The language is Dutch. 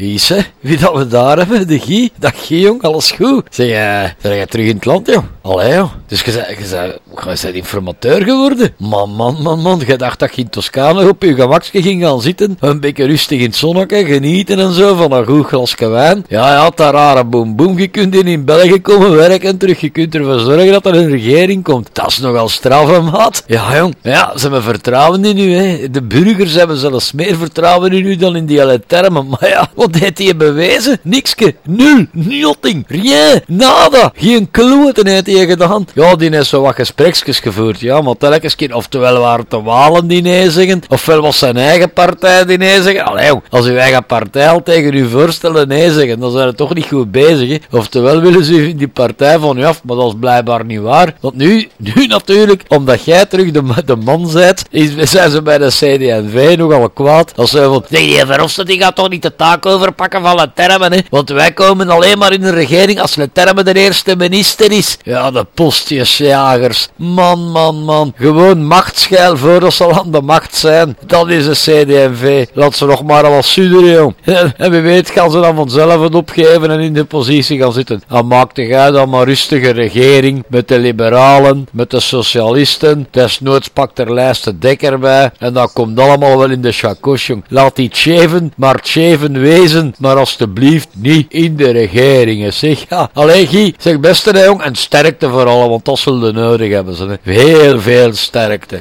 Is, hè? Wie dat we daar hebben, de Guy. Dat Guy, jong, alles goed. Zeg, uh, ben jij terug in het land, joh? Allee, joh. Dus je bent, informateur geworden? Man, man, man, man. Je dacht dat je in Toscane op je gemakje ging gaan zitten. Een beetje rustig in het zonnetje, genieten en zo van een goed glasje wijn. Ja, ja, dat rare boem boem. Je kunt in, in België komen werken terug. Je kunt ervoor zorgen dat er een regering komt. Dat is nogal straffe, maat. Ja, jong. Ja, ze hebben vertrouwen in u, hè. De burgers hebben zelfs meer vertrouwen in u dan in die alle termen. Maar ja, heeft hij bewezen? Nikske. Nul. Nothing. Rien. Nada. Geen kloten heeft hij gedaan. Ja, die heeft zo wat gespreksjes gevoerd. Ja, maar telkens keer, oftewel waren het de Walen die nee zeggen, ofwel was zijn eigen partij die nee zeggen. Allee, als uw eigen partij al tegen u voorstellen nee zeggen, dan zijn ze toch niet goed bezig. Oftewel willen ze die partij van u af, maar dat is blijkbaar niet waar. Want nu, nu natuurlijk, omdat jij terug de, de man bent, zijn ze bij de CD&V nogal kwaad. Als ze van, nee, die Verhofstadt die gaat toch niet de taak overpakken van de termen, hè? Want wij komen alleen maar in een regering als de termen de eerste minister is. Ja, de postjesjagers. Man, man, man. Gewoon machtsgeil voordat ze al aan de macht zijn. Dat is de CD&V. Laat ze nog maar wat suderen, jong. En wie weet gaan ze dan vanzelf het opgeven en in de positie gaan zitten. Dan maakt jij dan maar rustige regering met de liberalen, met de socialisten. Desnoods pakt er lijst dekker bij. En dat komt allemaal wel in de chakos, jong. Laat die tjeven, maar tjeven wezen. Maar alstublieft niet in de regeringen, zeg. Ja, alleen Guy, zeg beste jong. En sterkte vooral, want dat zullen nodig hebben ze. Hè. Heel veel sterkte.